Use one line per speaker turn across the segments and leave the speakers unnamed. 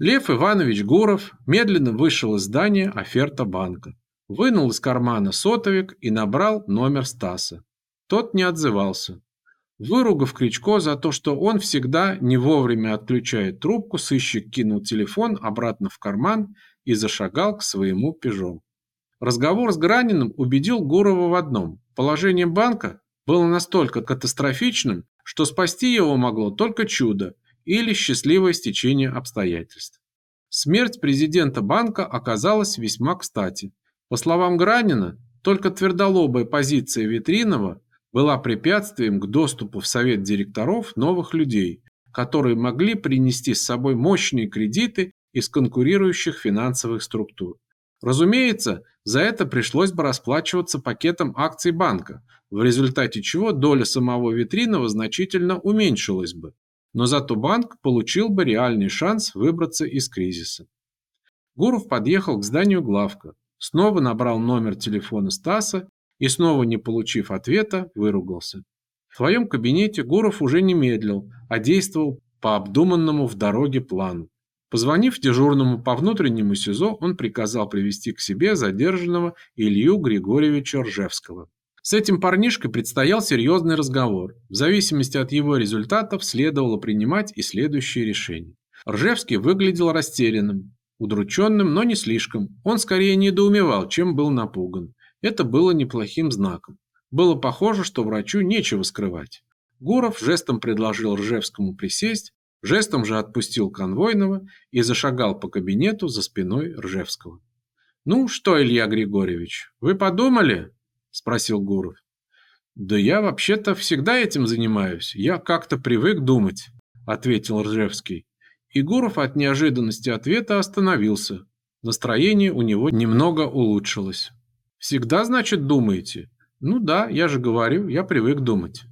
Лев Иванович Гуров медленно вышел из здания оферта банка. Вынул из кармана сотовик и набрал номер Стаса. Тот не отзывался. Выругав Кричко за то, что он всегда не вовремя отключает трубку, сыщик кинул телефон обратно в карман и зашагал к своему «Пежо». Разговор с Граниным убедил Гурова в одном. Положение банка было настолько катастрофичным, что спасти его могло только чудо или счастливое стечение обстоятельств. Смерть президента банка оказалась весьма кстати. По словам Гранина, только твердолобая позиция Витринова была препятствием к доступу в совет директоров новых людей, которые могли принести с собой мощные кредиты из конкурирующих финансовых структур. Разумеется, за это пришлось бы расплачиваться пакетом акций банка, в результате чего доля самого Витринова значительно уменьшилась бы, но зато банк получил бы реальный шанс выбраться из кризиса. Гуров подъехал к зданию главка, снова набрал номер телефона Стаса и снова не получив ответа, выругался. В своем кабинете Гуров уже не медлил, а действовал по обдуманному в дороге плану. Позвонив дежурному по внутреннему СИЗО, он приказал привести к себе задержанного Илью Григорьевича Ржевского. С этим парнишкой предстоял серьезный разговор. В зависимости от его результатов следовало принимать и следующие решения. Ржевский выглядел растерянным, удрученным, но не слишком. Он скорее недоумевал, чем был напуган. Это было неплохим знаком. Было похоже, что врачу нечего скрывать. Гуров жестом предложил Ржевскому присесть, жестом же отпустил конвойного и зашагал по кабинету за спиной Ржевского. «Ну что, Илья Григорьевич, вы подумали?» – спросил Гуров. «Да я вообще-то всегда этим занимаюсь. Я как-то привык думать», – ответил Ржевский. И Гуров от неожиданности ответа остановился. Настроение у него немного улучшилось. Всегда, значит, думаете? Ну да, я же говорю, я привык думать.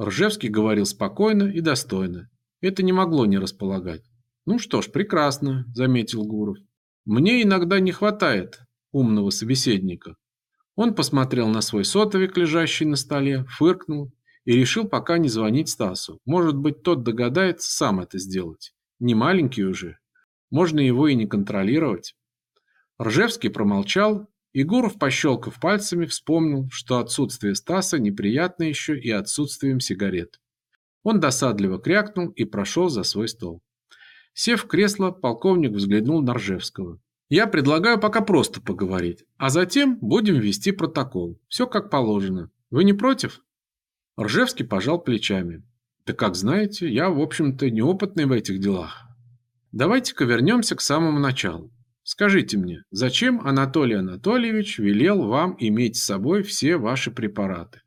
Ржевский говорил спокойно и достойно. Это не могло не располагать. Ну что ж, прекрасно, заметил Гуров. Мне иногда не хватает умного собеседника. Он посмотрел на свой сотовик, лежащий на столе, фыркнул и решил пока не звонить Стасу. Может быть, тот догадается сам это сделать. Не маленький уже. Можно его и не контролировать. Ржевский промолчал Егоров, пощелкав пальцами, вспомнил, что отсутствие Стаса неприятно еще и отсутствием сигарет. Он досадливо крякнул и прошел за свой стол. Сев в кресло, полковник взглянул на Ржевского. «Я предлагаю пока просто поговорить, а затем будем вести протокол. Все как положено. Вы не против?» Ржевский пожал плечами. «Да как знаете, я, в общем-то, неопытный в этих делах. Давайте-ка вернемся к самому началу. Скажите мне, зачем Анатолий Анатольевич велел вам иметь с собой все ваши препараты?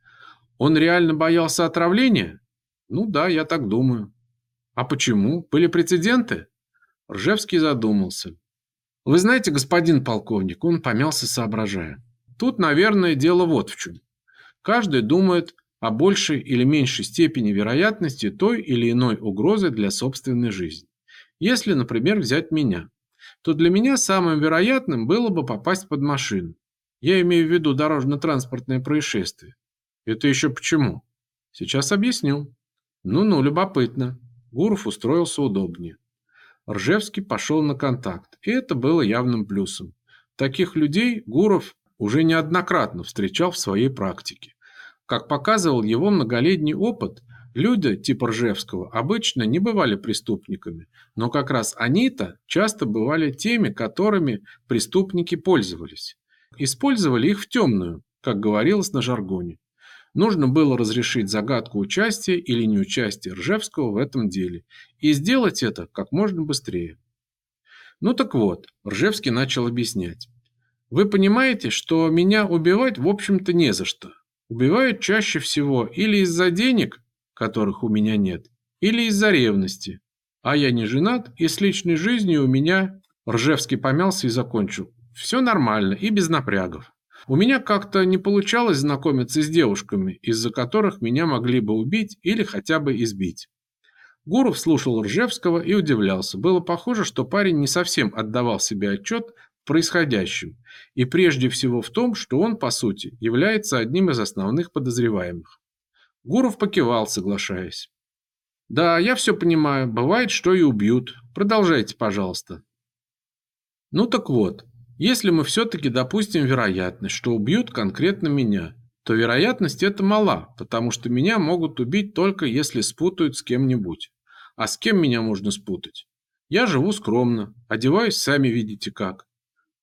Он реально боялся отравления? Ну да, я так думаю. А почему? Были прецеденты? Ржевский задумался. Вы знаете, господин полковник, он помялся, соображая. Тут, наверное, дело вот в чем. Каждый думает о большей или меньшей степени вероятности той или иной угрозы для собственной жизни. Если, например, взять меня – то для меня самым вероятным было бы попасть под машину. Я имею в виду дорожно-транспортное происшествие. Это еще почему? Сейчас объясню. Ну-ну, любопытно. Гуров устроился удобнее. Ржевский пошел на контакт, и это было явным плюсом. Таких людей Гуров уже неоднократно встречал в своей практике. Как показывал его многолетний опыт, Люди типа Ржевского обычно не бывали преступниками, но как раз они-то часто бывали теми, которыми преступники пользовались. Использовали их в темную, как говорилось на жаргоне. Нужно было разрешить загадку участия или неучастия Ржевского в этом деле и сделать это как можно быстрее. Ну так вот, Ржевский начал объяснять. Вы понимаете, что меня убивать в общем-то не за что. Убивают чаще всего или из-за денег, которых у меня нет, или из-за ревности. А я не женат, и с личной жизнью у меня... Ржевский помялся и закончил. Все нормально и без напрягов. У меня как-то не получалось знакомиться с девушками, из-за которых меня могли бы убить или хотя бы избить. Гуров слушал Ржевского и удивлялся. Было похоже, что парень не совсем отдавал себе отчет в происходящем, и прежде всего в том, что он, по сути, является одним из основных подозреваемых. Гуров покивал, соглашаясь. Да, я все понимаю, бывает, что и убьют. Продолжайте, пожалуйста. Ну так вот, если мы все-таки допустим вероятность, что убьют конкретно меня, то вероятность эта мала, потому что меня могут убить только если спутают с кем-нибудь. А с кем меня можно спутать? Я живу скромно, одеваюсь сами видите как.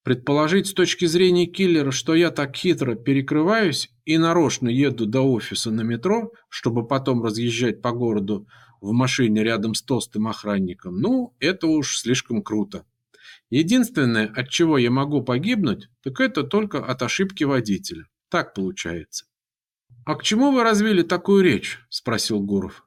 Предположить с точки зрения киллера, что я так хитро перекрываюсь и нарочно еду до офиса на метро, чтобы потом разъезжать по городу в машине рядом с толстым охранником, ну, это уж слишком круто. Единственное, от чего я могу погибнуть, так это только от ошибки водителя. Так получается. «А к чему вы развили такую речь?» – спросил Гуров.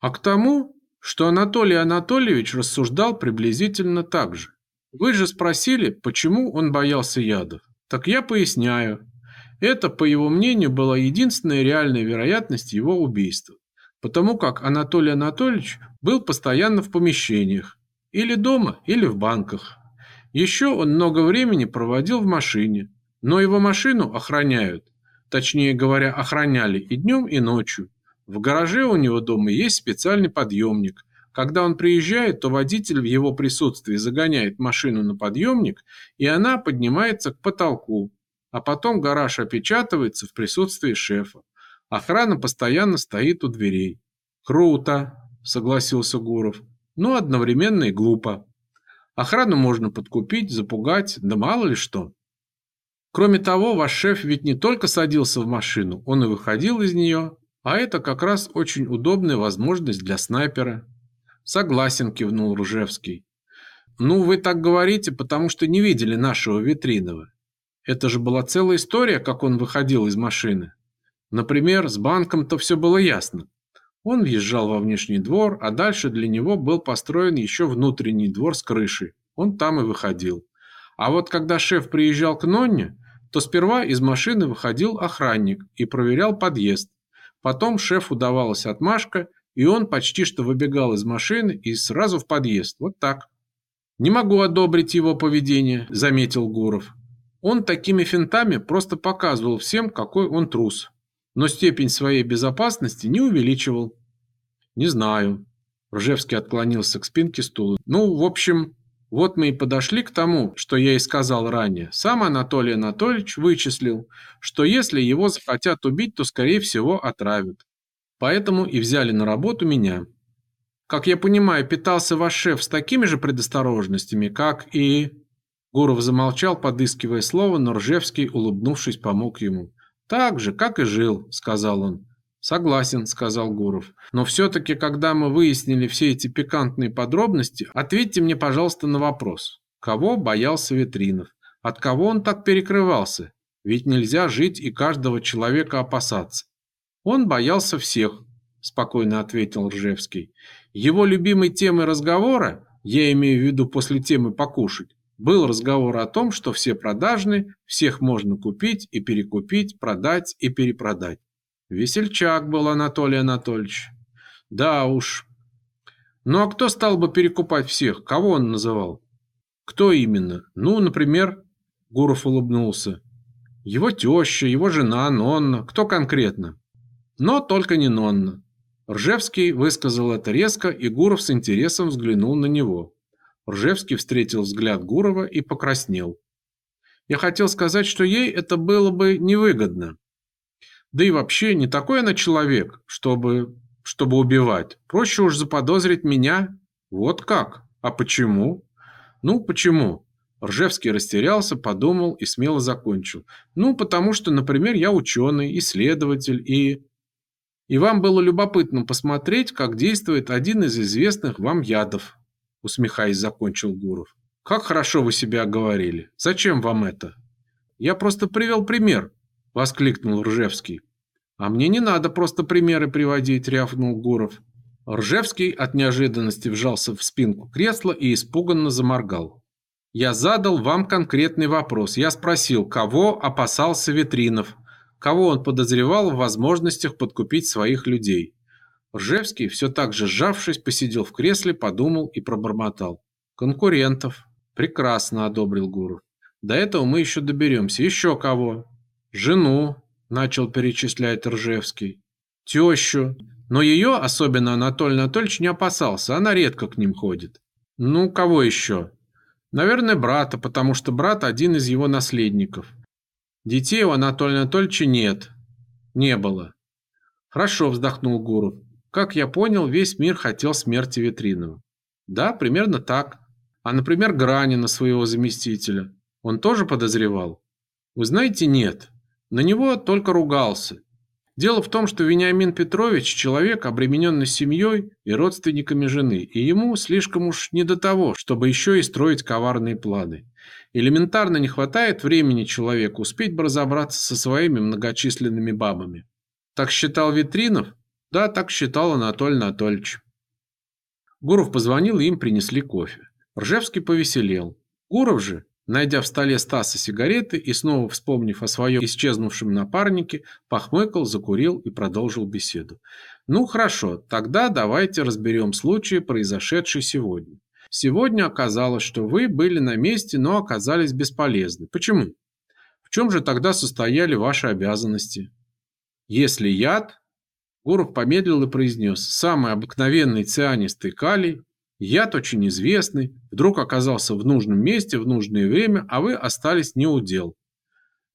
«А к тому, что Анатолий Анатольевич рассуждал приблизительно так же. Вы же спросили, почему он боялся ядов. Так я поясняю. Это, по его мнению, была единственная реальная вероятность его убийства, потому как Анатолий Анатольевич был постоянно в помещениях, или дома, или в банках. Еще он много времени проводил в машине, но его машину охраняют, точнее говоря, охраняли и днем, и ночью. В гараже у него дома есть специальный подъемник. Когда он приезжает, то водитель в его присутствии загоняет машину на подъемник, и она поднимается к потолку, а потом гараж опечатывается в присутствии шефа. Охрана постоянно стоит у дверей. «Круто», — согласился Гуров, — «но одновременно и глупо». Охрану можно подкупить, запугать, да мало ли что. Кроме того, ваш шеф ведь не только садился в машину, он и выходил из нее, а это как раз очень удобная возможность для снайпера. Согласен, кивнул Ружевский. Ну, вы так говорите, потому что не видели нашего Витринова. Это же была целая история, как он выходил из машины. Например, с банком-то все было ясно. Он въезжал во внешний двор, а дальше для него был построен еще внутренний двор с крышей. Он там и выходил. А вот когда шеф приезжал к Нонне, то сперва из машины выходил охранник и проверял подъезд. Потом шефу давалась отмашка, и он почти что выбегал из машины и сразу в подъезд. Вот так. «Не могу одобрить его поведение», – заметил Гуров. Он такими финтами просто показывал всем, какой он трус но степень своей безопасности не увеличивал. Не знаю. Ржевский отклонился к спинке стула. Ну, в общем, вот мы и подошли к тому, что я и сказал ранее. Сам Анатолий Анатольевич вычислил, что если его захотят убить, то, скорее всего, отравят. Поэтому и взяли на работу меня. Как я понимаю, питался ваш шеф с такими же предосторожностями, как и... Гуров замолчал, подыскивая слово, но Ржевский, улыбнувшись, помог ему. «Так же, как и жил», — сказал он. «Согласен», — сказал Гуров. «Но все-таки, когда мы выяснили все эти пикантные подробности, ответьте мне, пожалуйста, на вопрос. Кого боялся Ветринов? От кого он так перекрывался? Ведь нельзя жить и каждого человека опасаться». «Он боялся всех», – спокойно ответил Ржевский. «Его любимой темой разговора, я имею в виду после темы покушать, был разговор о том, что все продажны, всех можно купить и перекупить, продать и перепродать. Весельчак был Анатолий Анатольевич. Да уж. Ну а кто стал бы перекупать всех? Кого он называл? Кто именно? Ну, например, Гуров улыбнулся. Его теща, его жена, Нонна. Кто конкретно? Но только не Нонна. Ржевский высказал это резко, и Гуров с интересом взглянул на него. Ржевский встретил взгляд Гурова и покраснел. Я хотел сказать, что ей это было бы невыгодно. Да и вообще, не такой она человек, чтобы, чтобы убивать. Проще уж заподозрить меня. Вот как? А почему? Ну, почему? Ржевский растерялся, подумал и смело закончил. Ну, потому что, например, я ученый, исследователь и... И вам было любопытно посмотреть, как действует один из известных вам ядов, усмехаясь, закончил Гуров. Как хорошо вы себя оговорили. Зачем вам это? Я просто привел пример, воскликнул Ржевский. А мне не надо просто примеры приводить, рявкнул Гуров. Ржевский от неожиданности вжался в спинку кресла и испуганно заморгал. Я задал вам конкретный вопрос. Я спросил, кого опасался Витринов, кого он подозревал в возможностях подкупить своих людей. Ржевский, все так же сжавшись, посидел в кресле, подумал и пробормотал. «Конкурентов». «Прекрасно», — одобрил Гуров. «До этого мы еще доберемся. Еще кого?» «Жену», — начал перечислять Ржевский. «Тещу», Но ее, особенно Анатолий Анатольевич, не опасался, она редко к ним ходит. Ну, кого еще? Наверное, брата, потому что брат один из его наследников. Детей у Анатолия Анатольевича нет. Не было. Хорошо, вздохнул Гуров. Как я понял, весь мир хотел смерти Витринова. Да, примерно так. А, например, Гранина, своего заместителя. Он тоже подозревал? Вы знаете, нет. На него только ругался. Дело в том, что Вениамин Петрович – человек, обремененный семьей и родственниками жены, и ему слишком уж не до того, чтобы еще и строить коварные планы. Элементарно не хватает времени человеку успеть бы разобраться со своими многочисленными бабами. Так считал Витринов? Да, так считал Анатолий Анатольевич. Гуров позвонил, и им принесли кофе. Ржевский повеселел. Гуров же, Найдя в столе Стаса сигареты и снова вспомнив о своем исчезнувшем напарнике, похмыкал, закурил и продолжил беседу. «Ну хорошо, тогда давайте разберем случай, произошедший сегодня. Сегодня оказалось, что вы были на месте, но оказались бесполезны. Почему? В чем же тогда состояли ваши обязанности? Если яд, Гуров помедлил и произнес, самый обыкновенный цианистый калий, Яд очень известный, вдруг оказался в нужном месте в нужное время, а вы остались не у дел.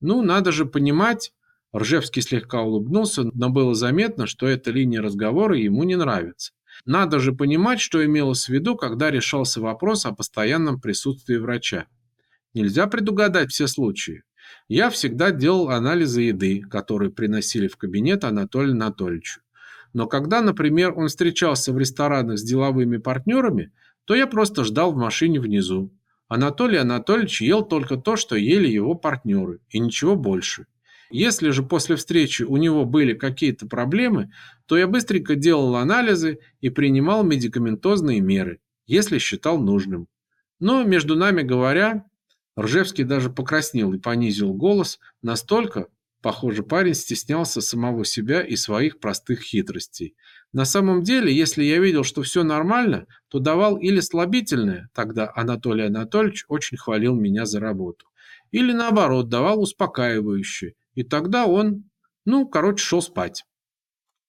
Ну, надо же понимать, Ржевский слегка улыбнулся, но было заметно, что эта линия разговора ему не нравится. Надо же понимать, что имелось в виду, когда решался вопрос о постоянном присутствии врача. Нельзя предугадать все случаи. Я всегда делал анализы еды, которые приносили в кабинет Анатолию Анатольевичу. Но когда, например, он встречался в ресторанах с деловыми партнерами, то я просто ждал в машине внизу. Анатолий Анатольевич ел только то, что ели его партнеры, и ничего больше. Если же после встречи у него были какие-то проблемы, то я быстренько делал анализы и принимал медикаментозные меры, если считал нужным. Но, между нами говоря, Ржевский даже покраснел и понизил голос настолько, Похоже, парень стеснялся самого себя и своих простых хитростей. На самом деле, если я видел, что все нормально, то давал или слабительное, тогда Анатолий Анатольевич очень хвалил меня за работу, или наоборот, давал успокаивающее, и тогда он, ну, короче, шел спать.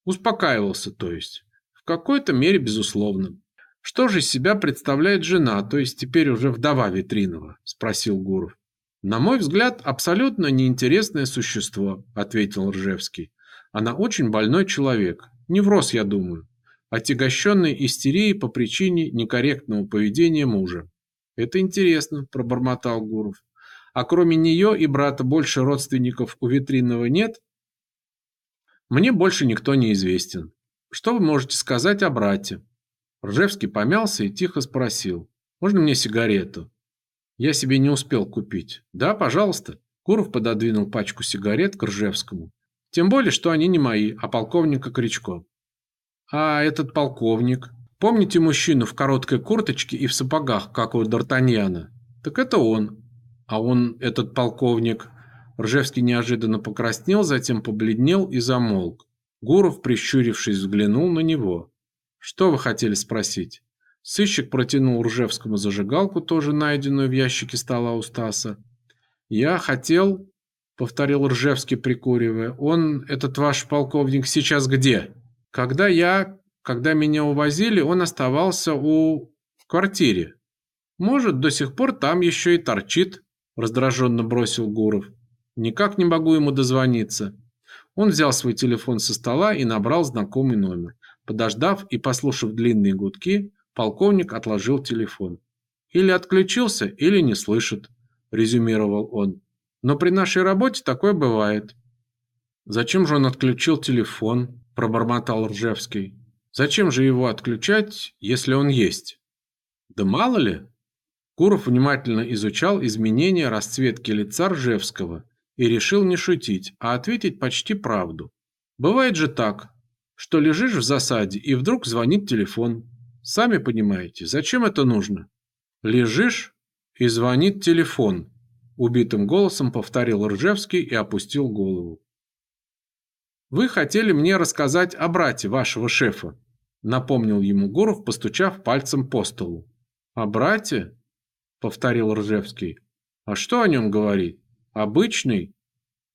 Успокаивался, то есть. В какой-то мере, безусловно. Что же из себя представляет жена, то есть теперь уже вдова Витринова? Спросил Гуров. «На мой взгляд, абсолютно неинтересное существо», – ответил Ржевский. «Она очень больной человек. Невроз, я думаю. Отягощенный истерией по причине некорректного поведения мужа». «Это интересно», – пробормотал Гуров. «А кроме нее и брата больше родственников у Витринного нет?» «Мне больше никто не известен. Что вы можете сказать о брате?» Ржевский помялся и тихо спросил. «Можно мне сигарету?» Я себе не успел купить. Да, пожалуйста. Куров пододвинул пачку сигарет к Ржевскому. Тем более, что они не мои, а полковника Кричко. А этот полковник... Помните мужчину в короткой курточке и в сапогах, как у Д'Артаньяна? Так это он. А он, этот полковник... Ржевский неожиданно покраснел, затем побледнел и замолк. Гуров, прищурившись, взглянул на него. «Что вы хотели спросить?» Сыщик протянул Ржевскому зажигалку, тоже найденную в ящике стола у Стаса. «Я хотел...» — повторил Ржевский, прикуривая. «Он, этот ваш полковник, сейчас где?» «Когда я... Когда меня увозили, он оставался у... в квартире. Может, до сих пор там еще и торчит», — раздраженно бросил Гуров. «Никак не могу ему дозвониться». Он взял свой телефон со стола и набрал знакомый номер. Подождав и послушав длинные гудки, Полковник отложил телефон. «Или отключился, или не слышит», – резюмировал он. «Но при нашей работе такое бывает». «Зачем же он отключил телефон?» – пробормотал Ржевский. «Зачем же его отключать, если он есть?» «Да мало ли!» Куров внимательно изучал изменения расцветки лица Ржевского и решил не шутить, а ответить почти правду. «Бывает же так, что лежишь в засаде, и вдруг звонит телефон. Сами понимаете, зачем это нужно? Лежишь и звонит телефон. Убитым голосом повторил Ржевский и опустил голову. Вы хотели мне рассказать о брате вашего шефа, напомнил ему Гуров, постучав пальцем по столу. О брате? повторил Ржевский. А что о нем говорить? Обычный,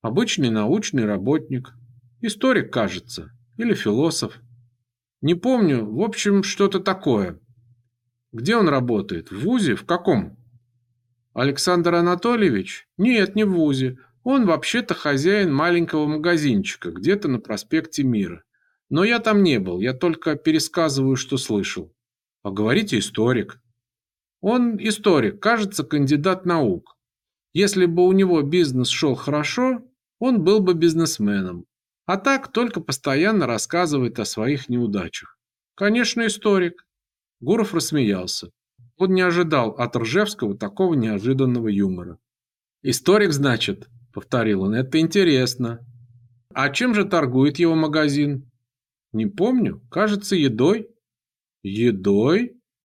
обычный научный работник, историк, кажется, или философ. Не помню, в общем, что-то такое. Где он работает? В ВУЗе? В каком? Александр Анатольевич? Нет, не в ВУЗе. Он вообще-то хозяин маленького магазинчика, где-то на проспекте Мира. Но я там не был, я только пересказываю, что слышал. А говорите историк. Он историк, кажется, кандидат наук. Если бы у него бизнес шел хорошо, он был бы бизнесменом. А так только постоянно рассказывает о своих неудачах. Конечно, историк. Гуров рассмеялся. Он не ожидал от Ржевского такого неожиданного юмора. «Историк, значит?» – повторил он. «Это интересно. А чем же торгует его магазин?» «Не помню. Кажется, едой». «Едой?»